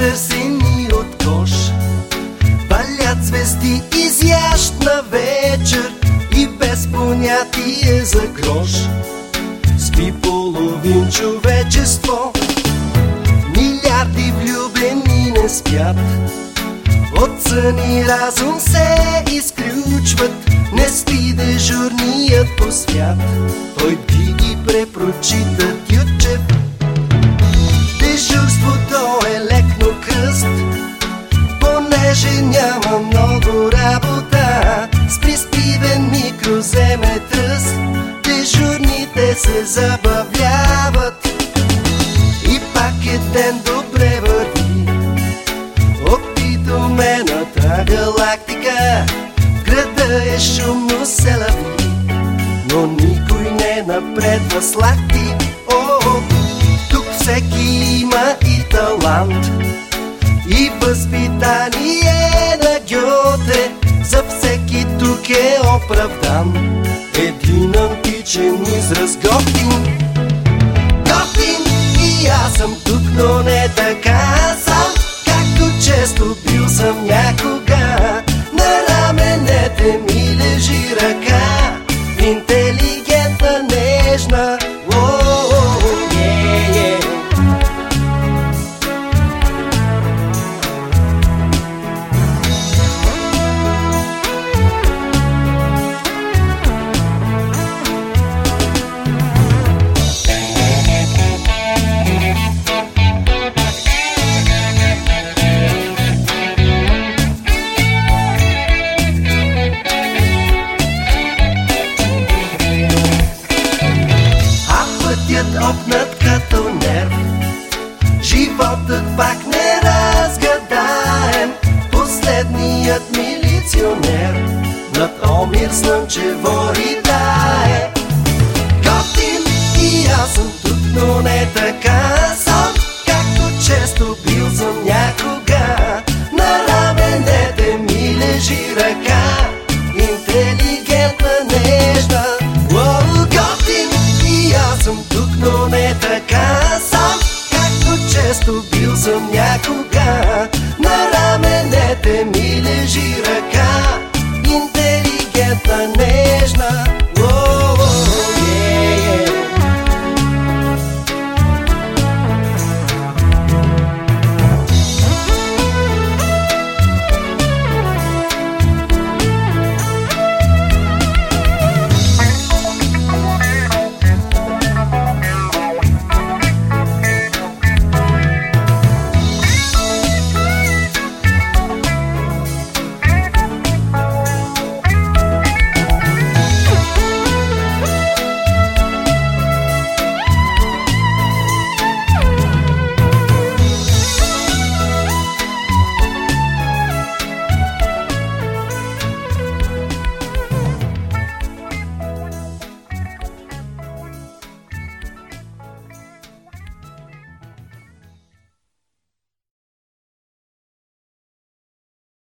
търсени от кош. Валят звезди изящна вечер И без понятие за грош. Спи половин човечество. Милиарди влюбени не спят. От сън и разум се изключват. Не спи дежурният по свят. Той би ги препрочита Тютчев ден добре върви. Опитомената галактика В града е шумно се Но никой не напредва с О, тук всеки има и талант. И възпитание на Гьоте За всеки тук е оправдан. Един античен израз готин аз съм тук, но не така. Съм Както често бил съм някой лопнат като нерв. Животът пак не разгадаем, последният милиционер над Омир слънчево ридае. Готин и аз съм тук, но не така съм, както често бил съм. често бил съм някога. На раменете ми лежи ръка, интелигентна не